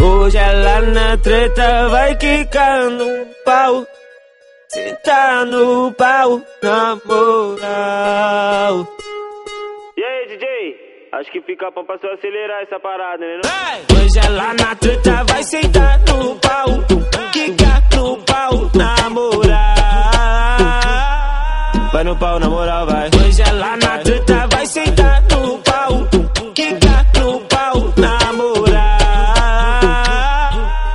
Hoje ela na treta vai quicar no pau. Cê tá no pau, na moral. E aí, DJ? Acho que fica pra você acelerar essa parada, né? Não? Hoje ela na treta Vai no pau, na moral, vai. Hoje ela na treta vai sentar no pau. Quicar no pau, na moral.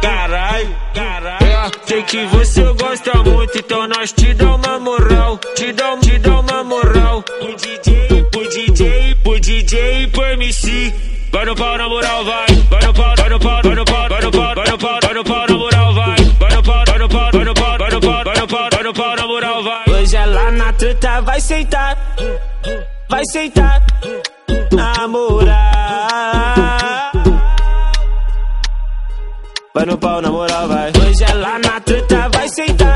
Caralho, caralho. Sei que você gosta muito, então nós te dá uma moral. Te dá, te dá uma moral. O DJ, o DJ, o DJ, pro MC. Vai no pau, na moral, vai. Vai no pau, vai no pau, vai no pau, vai no pau, vai no pau, vai no pau, na moral, no pau no mural, vai. Hoje é ela na treta vai sentar, vai sentar na moral. Vai no pau na moral, vai. Hoje é ela na treta vai sentar.